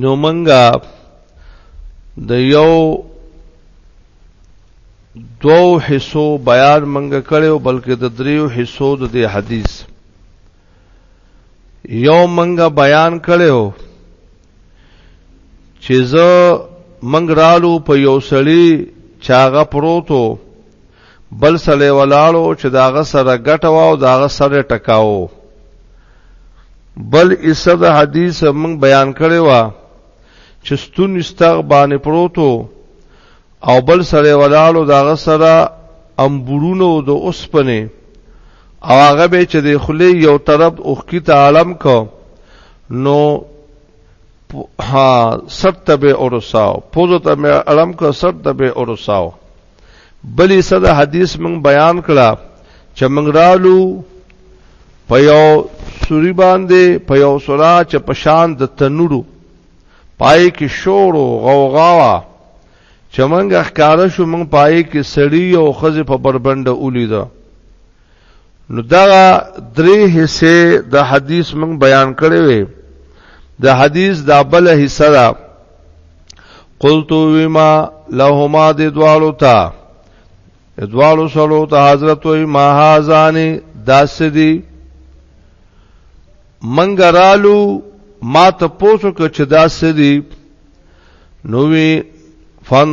نو منګه د یو دوو حصو بیان منګه کړو بلکې د دریو حصو د دې حدیث یو منګه بیان کړو چې زه منګ رالو په یو سړی چاغه پروتو بل سړی ولاړو چې د هغه سره ګټه وه او د هغه سر یې ټکاوه. بل حصه د حدیث موږ بیان کړې وه چې ستونی ستغ باندې پروت و او بل سړی ولاړو د هغه سره امبورونو د اوسپنې او هغه به چې د خلی یو طرف اوخکی ته عالم کو نو ها سرت به اورساو پوزو ته مې عالم کو سرت به اورساو بلی صد حدیث موږ بیان کړه چې موږ رالو په یو سوري باندې په یو سورا چې په شان د تنورو پای کې شور او غوغاوا چې موږ ښکارا شو موږ پای کې سړی او خزه په بربنده ولیدا نو دا درې حصے د حدیث موږ بیان کړې وي د حدیث دا بل حصہ دا قلت وما لهما د دوالو تا دوالو سلو ته حضرت وي ما هازاني داس دي منګرالو ما ته پوسو ک چې داس دي نو وی فن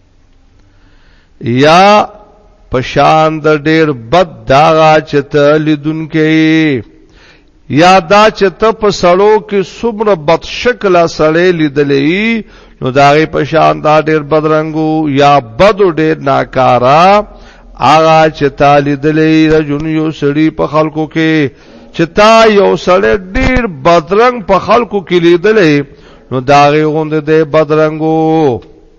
یا پشان د ډیر بد داغا چې ته لیدونکې یا دا چې ته په سړو کې څومره بد شکل سړې لیدلې نو دا غي پشان دا ډیر بد رنگو یا بد ډیر ناکارا آغا چې تا لیدلې رجن یو سړی په خلکو کې چې تا یو سړی ډیر بدرنګ په خلکو کې لیدلې نو دا غي غوند دې بدرنګو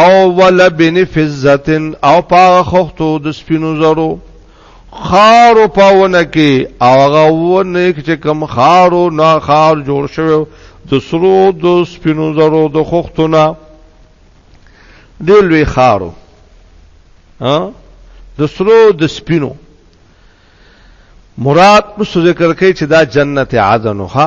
او ولبن فزتن او پاغه خختو د سپینو زرو خارو پاونه کې او هغه ونه چې کم خارو نه خار جوړ شوی د سرو د سپینو زرو د خختونه د لوی خارو ها د سرو د سپینو مراد مستو ذکر کوي چې دا جنت عدن ها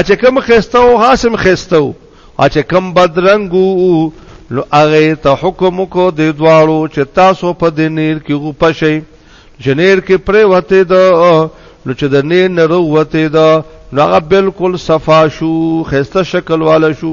اچ کم خسته او حاسم خسته او اچ کم بدرنګو نو هغه ته حکم کو د دواړو چې تاسو په دې نیر کې غوپه شئ جنیر کې پرې وته دا نو چې د نیر نه وروته دا نو هغه بالکل صفا شو خسته شکل والا شو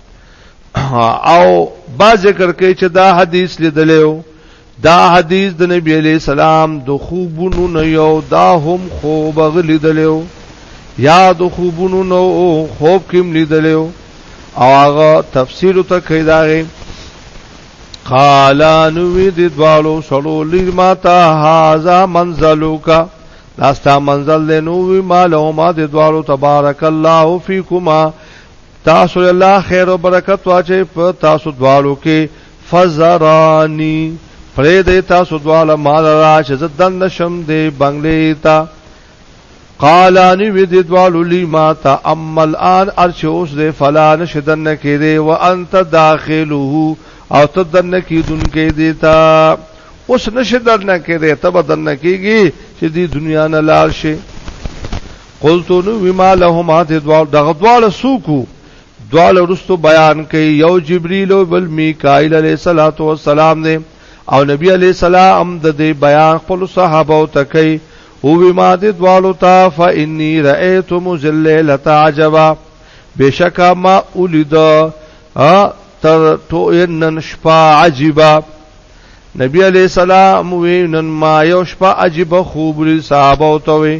او با ذکر کوي چې دا حدیث لیدلو دا حدیث د نبی علی سلام د خوبونو نه یو دا هم خوب غلیدلو یا د خوبونو نو خوب کې لیدلو او هغه تفسیر ته کیداري قالا نوی دی دوالو سړو لیر ما تا هازا منزلو کا داستا منزل دی نوی ما لو ما دی دوالو تبارک الله فیکما تاسو له الله خیر او برکت واچي په تاسو دوالو کې فزرانی پرې دې تاسو دواله مال را چې زدن نشم دې بنگلې تا قالانی وی دې دوالو لی ما تا امل ان ارچ اوس دې فلا نشدن کې دې وانت داخله او تدن کې دن کې دې تا اوس نشدن کې دې تبدن کېږي چې دې دنیا نه لال شي قلت نو وما لهما ته دوال دغه دوال سوکو دوال رستو بیان کوي یو جبرئیل او بل میکائیل علیه الصلاۃ والسلام دی او نبی علیہ السلام د دې بیان خپل صحابه او تکي او ما دې دوالو تا فإني رأيت مزلل تعجبا بشکا ما اولید ا تر تو نن شپه عجيبا نبی علیہ السلام وی نن ما یو شپه عجيبه خوب لري صحابه او توي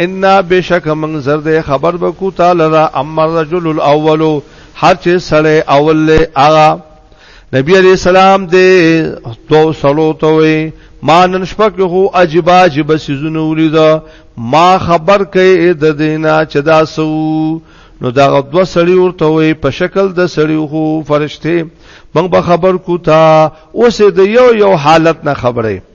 ان بشک من زر دې خبر بکو تعالی را امر رجل الاول هر چې سړی اول له اغا نبی علیہ السلام دې تو سلو ته وي ما نن شپه کې هو عجبا عجب سيزونه ولید ما خبر کئ د دینا چدا سو نو دا دو سړی ورته وي په شکل د سړی خو فرشته موږ به خبر کو تا اوس د یو یو حالت نه خبره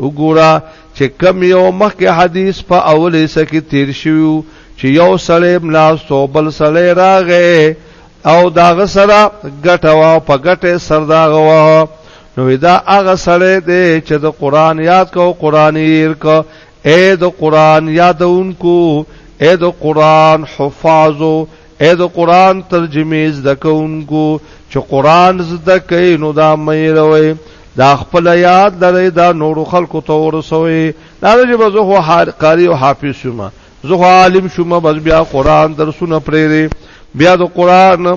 وګوره چې کم یو مخکې حدیث په اول حصہ کې تیر شویو چې یو سړی ملاستو بل سړی راغې او داغه سره ګټوا په ګټه سرداغوا نو دا هغه سړی دی چې د قران یاد کو قران یې کو اے د قران یادونکو اے د قران حفاظو اې د قران ترجمه زده کوونکو چې قران زده کوي نو دا مې روي دا خپل یاد لري دا نور خلکو ته ورسوي دا چې به زه خو قاری او حافظ شوم زه خو عالم شوم بس بیا قران درسونه پرېري بیا د قران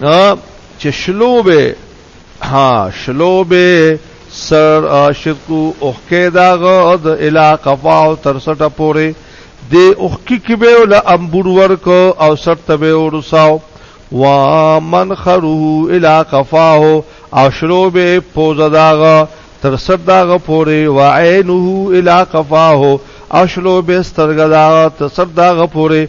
چې شلو به ها شلو به سر شرکو اوخکې داغه د الا قفاو تر سټه پورې د اوخکی کې به ول امبور ورک او سټه به ورساو ومن خره الا قفاو او شلو به پوز داغه تر سټه داغه پورې وعينه الا قفاو او شلو به سترګ داغه تر سټه داغه پورې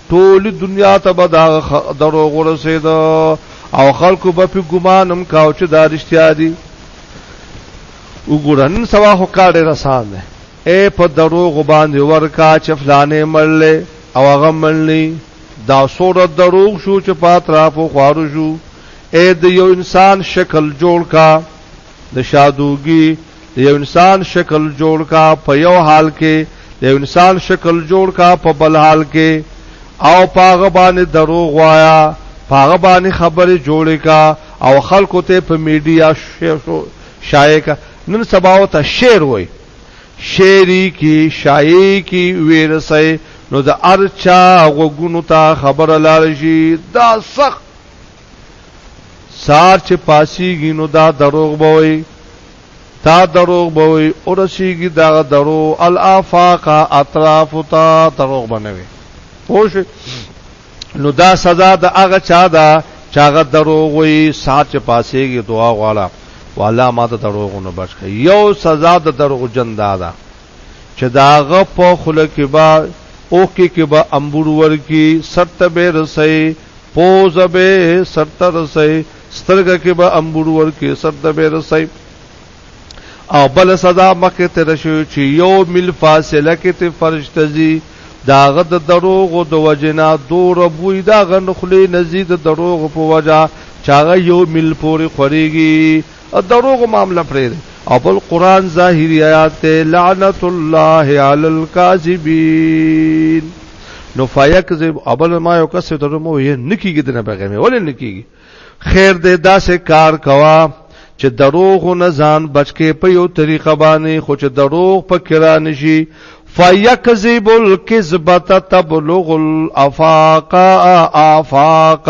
ټول دنیا ته به دا دروغ ورسېد او خلکو به په ګمانم کاو چې دا رښتیا دي وګورن سوا هو کار ډېر آسان دی اے په دروغ باندې ورکا چې فلانه مړلې او هغه مړلې دا سوره دروغ شو چې پاترا په خوارو شو اے د یو انسان شکل جوړ کا د شادوګي د یو انسان شکل جوړ کا په یو حال کې د یو انسان شکل جوړ کا په بل حال کې او پاغه باندې دروغ وایا پاغه باندې خبره جوړې کا او خلکو ته په میډیا شایع کا نن سبا او ته شعر وای شعری کی شایع کی ویرسه نو د ارچا غوګونو ته خبره لار شي دا سخت سار چې پاسیږي نو دا دروغ به وي تا دروغ به وي ورسیږي دا درو الافاق اطراف تا دروغ بنوي پوه نو دا سزا د هغه چا ده چې هغه دروغ وي سار چې پاسیږي دعا غواړه والا ما ته دروغ نه بچ یو سزا د دروغ جن دا ده چې د هغه په خوله کې به اوښکې کې به امبور ورکي سر ته به رسي پوزه به سر ته رسي سترګه کې به امبور ورکي سر ته به رسي او بل صدا مخه تر شو چې یو مل فاصله کې ته فرشته زی داغه د دروغ د وجنا دور بوی دا غن خلی نزيد دروغ په وجا چاغه یو مل پوری خوريږي دروغ معاملہ پرې دی او بل قران ظاهری آیات ته لعنت الله علی الکاذبین نو فیکذب ابل ما یو کس ته مو یې نکیږي دنه پیغام ولې نکیږي خیر دې داسې کار کوا چې دروغ نه ځان بچکه په یو طریقه باندې خو چې دروغ په کرا نشي فیکذب الکذبه تبلغ الافاق افاق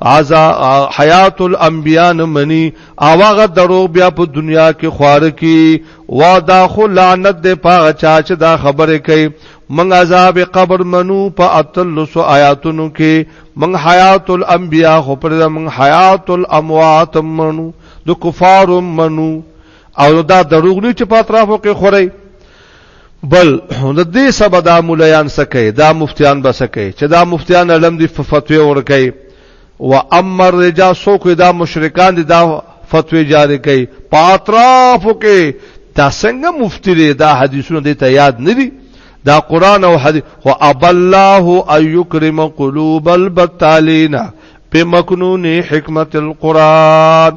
ازا حیات الانبیاء منی اواغه دروغ بیا په دنیا کې خوار کی وا دا خو لعنت د پاغه چا چې دا خبره کوي من عذاب قبر منو په اتلس آیاتونو کې من حیات الانبیاء خو پر من حیات الاموات منو د کفار منو او دا دروغ نه چې په اطرافو کې خوري بل د دې سبا دا مولایان سکه دا مفتیان بسکه چې دا مفتیان علم دی فتوی ورکي و امر رجا سو کو دا مشرکان دی دا فتوی جاری کوي پاترافو کې دا څنګه مفتی دی دا حدیثونه دې ته یاد نه دي دا قران او حدیث او اب الله ايكرم قلوب البتالين بمكنون حکمت القران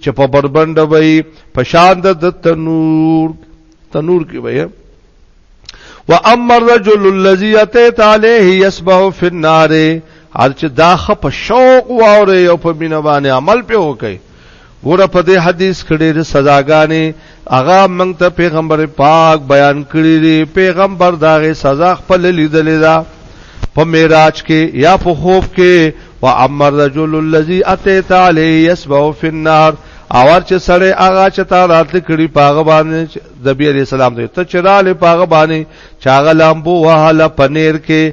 چې په بربند وي په شان د تنور تنور کې وي و اما الرجل الذي اتيت عليه يسبح في النار هر چې دا خپ شوق واوري او په مینه باندې عمل په وکي ګوره په دې حدیث کړي د سزاګانې هغه موږ ته پیغمبر پاک بیان کړی دی پیغمبر داغه سزا خپل لیدلې ده په معراج کې یا په خوب کې و امر رجل الذي اتيت عليه يسبح في النار اور چې سړی هغه چې تا راتل کړي پاغه باندې د بی عليه السلام ته چې رااله پاغه باندې چاغه لامبو وهاله پنیر کې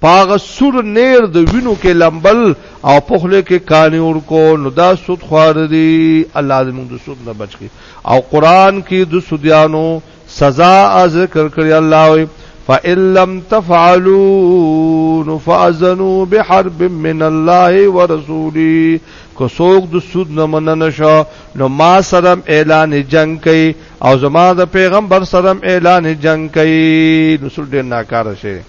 پاغه سور نیر د وینو کې لمبل او په خله کې کانی ورکو نو دا سود خوار دي الله دې موږ د سود نه بچ کی او قران کې د سودیانو سزا ذکر کړی الله وي فإن لم تفعلوا فأذنوا بحرب من الله ورسوله کو سوق د سود نه من نشو نو ما سره اعلان جنگ کوي او زما د پیغمبر سره اعلان جنگ کوي رسول دې ناکاره شي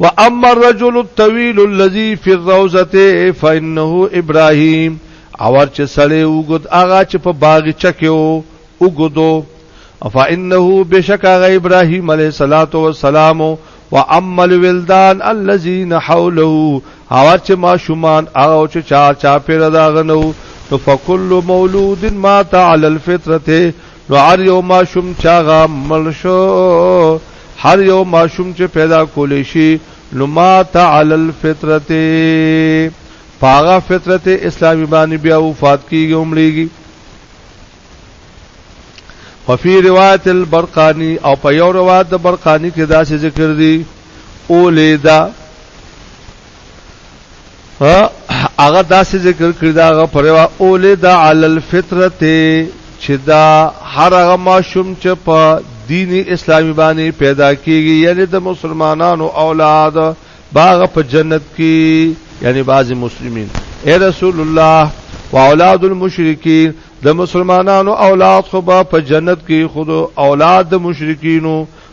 واما الرجل الطويل الذي في الروزه فانه ابراهيم اور چې سړی وګد هغه چې په باغچه کې وو وګدو فانه بشک هغه ابراهيم عليه صلوات و سلام و اما الولدان الذين حوله اور چې ما شومان هغه چې چار چا پیر داغنو نو فكل مولود مات على الفطره نو هر یو ماشوم چې هغه مړ شو هر یو ماشوم چې پیدا کولی شي نو ما تعالی الفطرت پاغه فطرت اسلامي باندې بیا وفات کیږي عمرېږي وفي روایت البرقانی او په یو روایت د برقانی کې دا څه ذکر دي اولیدا هغه داسې ذکر کړی دا هغه پروا اولې دا عل الفطرت چې دا هر هغه ماشوم چې په دین اسلامي باندې پیدا کیږي یعنی د مسلمانانو اولاد باغ په جنت کې یعنی بعضی مسلمین اے رسول الله و اولاد المشرکین د مسلمانانو اولاد خو په جنت کې خود اولاد د مشرکینو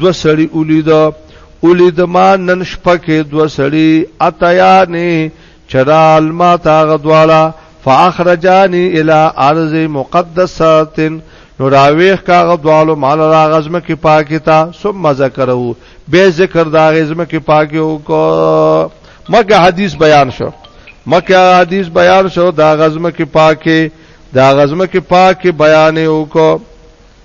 دو سړی اولید اولید ما نن شپه کې دو سړی اتیانی چرال ما تاغ دوالا فاخرجانی الی ارض مقدسات نو راویخ کاغ دوالو مال را غزم کې پاکی تا ثم ذکرو به ذکر دا غزم کې پاکی او کو مکه حدیث بیان شو مکه حدیث بیان شو دا غزم کې پاکی دا غزم کې پاکی بیان او کو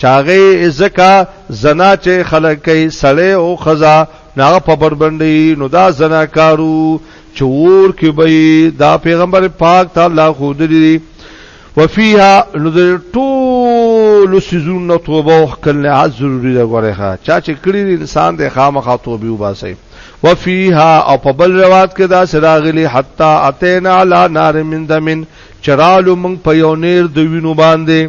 چاغې ځکه زنا چې خلک کوي سړی او ښځه نو هغه په بربنډي نو دا زنا کارو چې اور کې به دا پیغمبر پاک ته الله خو دلی وفيها نو د ټول سيزونو توبه او خپل نه ضروري ده غره ښه چا چې کړی انسان د خامخا توبه وباسي وفيها او په بل روایت کې دا سراغلی حتا اتینا لا نار من دمن چرالو من په یو نیر د وینو باندې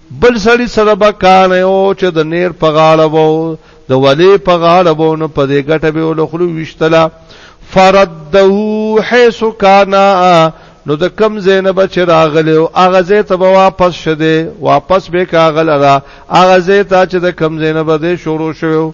بل سړی سره به کانه او چې د نیر په غاړه وو د ولی په غاړه وو نو په دې ګټه به ولخلو وشتلا فرده حيث كان نو د کم زینب چې راغلی او هغه زه ته واپس شده واپس به کاغل را هغه زه ته چې د کم زینب دې شروع شوو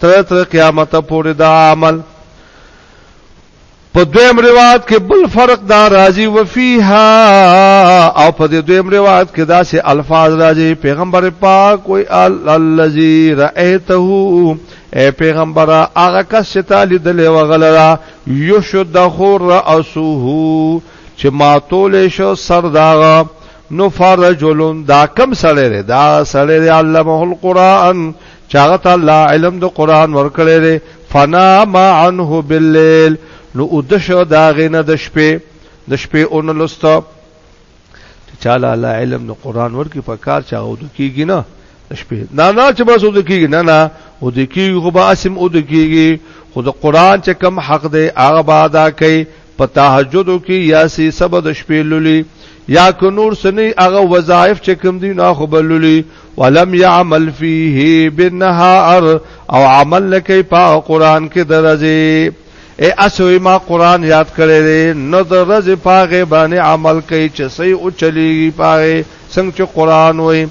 تر تر قیامت پورې دا عمل په دویم روایت کې بل فرق دا راځي وفيها او په دې دویم روایت کې دا سه الفاظ راځي پیغمبر پاک کوئی الذي رايته اے پیغمبر هغه کس چې تعالی دل وغلرا یشد خور راسه چې ماتول شو سرداغه نو فرجلون دا کم سړی دی دا سړی دی علمه القرآن چاغه ته الله علم د قران ورکړی دی فنا ما عنه بالليل نو ودشو دا غینه د شپې د شپې اون لستا چاله الله علم د قران ورکی په کار چا ود کیږي نه د شپې نه نه چې بس ود کیږي نه نه ود کیږي خو به اسم ود کیږي خو د قران چې کم حق دی هغه به ادا کوي په تهجد کې یا سی سبد شپې لولي یا که نور سنی هغه وظایف چې کوم دي نه خو بلولي ولم يعمل فيه بالنهار او عمل لکې په قران کې درځي اے اسوی ما قران یاد کړی دی نو د رز پاغه باندې عمل کوي چې صحیح او چلیږي پاغه څنګه چې قران وای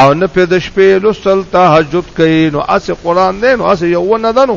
او نه په د شپې لوستل تهجد کوي نو اس قران نه نو اس یو نه دنو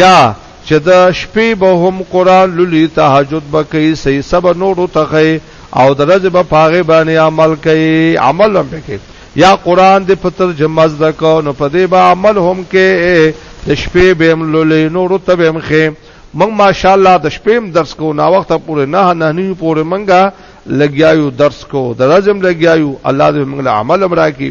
یا چې د شپې به هم قرآن لولي تهجد به کوي صحیح سبا نورو ته کوي او د ورځې به پاغه باندې عمل کوي عمل هم کوي یا قرآن دې په ترجمه زده کو نو په دې به عمل هم کوي د شپې به هم لولي نورو ته به هم خې موږ ماشاءالله د شپې هم درس کو نا وخت پورې نه نه نه پورې منګه لګیایو درس کو درځم لګیایو الله دې موږ له عمل امرا کی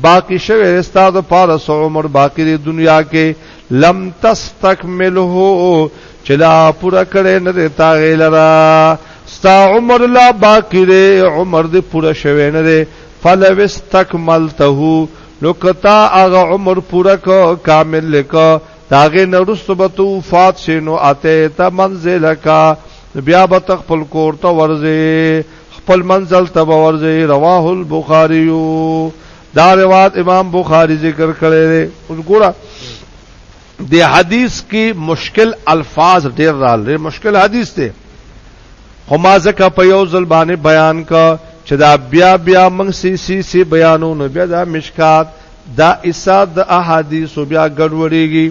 باقی شوه رستا د پاره سو عمر باقی د دنیا کې لم تستكمله چلا پورا کړي نه د تاغه لرا ستا عمر لا باقی د عمر د پورا شوه نه د فلو استكملته نو کتا هغه عمر پورا کو کامل لکو داغه نرست به تو فات شنو اته ته منزل کا بیا به تخپل کور ته ورځي خپل منزل ته ورځي رواه البخاری دا روایت امام بخاری ذکر کړی دی اوس ګوره د حدیث کې مشکل الفاظ ډیر راغلي مشکل حدیث دی خو ما ځکه په یو ځل باندې بیان کا چې دا بیا بیا موږ سی سی سی بیانو نو بیا دا مشکات دا اساد د احادیث بیا ګډوډیږي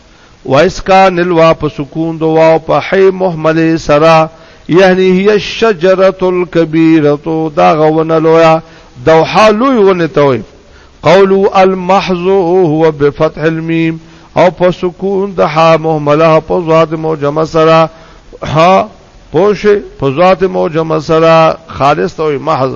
واسکا نلوا په سکون دو واو په حی محمل سرا یعنی هی الشجره الكبیره دا غونه لویا دوحا لوی ونه توي قولو المحض هو بفتح المیم او په سکون د ها مهمله په ذات موجمه سرا ها پوشه په ذات موجمه سرا خالص توي محض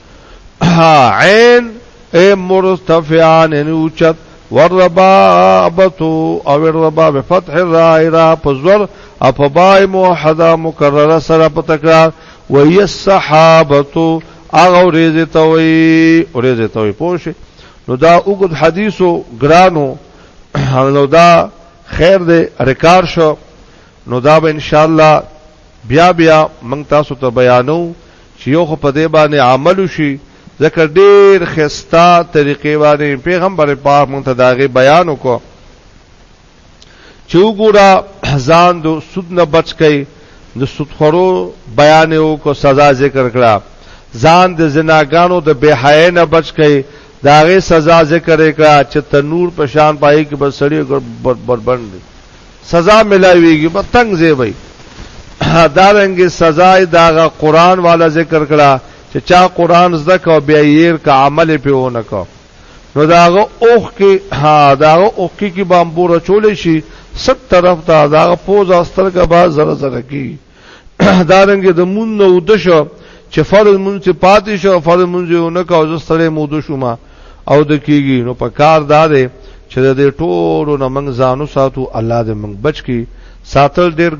عین اے مرتفعان یعنی اوچت والربابت او الرباب فتح الراء را پزور او په باء موحده مکرره سره په تکرار و هي الصحابه اغه ورځ ته وي ورځ ته وي پوه شي نو دا وګد حدیثو ګرانو نو دا خیر دې ریکار شو نو دا به ان شاء الله بیا بیا موږ تاسو ته بیانو چی یو خو په دی باندی عمل وشی ځکه ډیر ښایسته طریقی باندی پیغمبر پاک مونږ ته د هغه بیان وکړو چی وګوره ځان د سود نه بچ کړئ د سودخورو بیان یې وکړو سزا ذکر کړه ځان د زناګانو د بې حیا نه بچ کړئ د هغې سزا ذکر یې کړه چې تنور په شان پای کې به سړی بربند سزا ملاویږي په تنگ ځای وي دا رنګ سزا داغه قران والا ذکر کړه چې چا قران زده کو بیا یې کا عمل پیونه کو نو داغه اوخ کې ها داغه اوخ کې بامبور چول شي ست طرف ته داغه پوز استرګه با زره زره کی دارنګ د مون نو د شو چې فرض مون چې پاتې شو فرض مون یو نه کاوه ستړې مو د شوما او د کیږي نو په کار دار چې د ټولو نه منځانو ساتو الله دې منځ بچ کی ساتل ډیر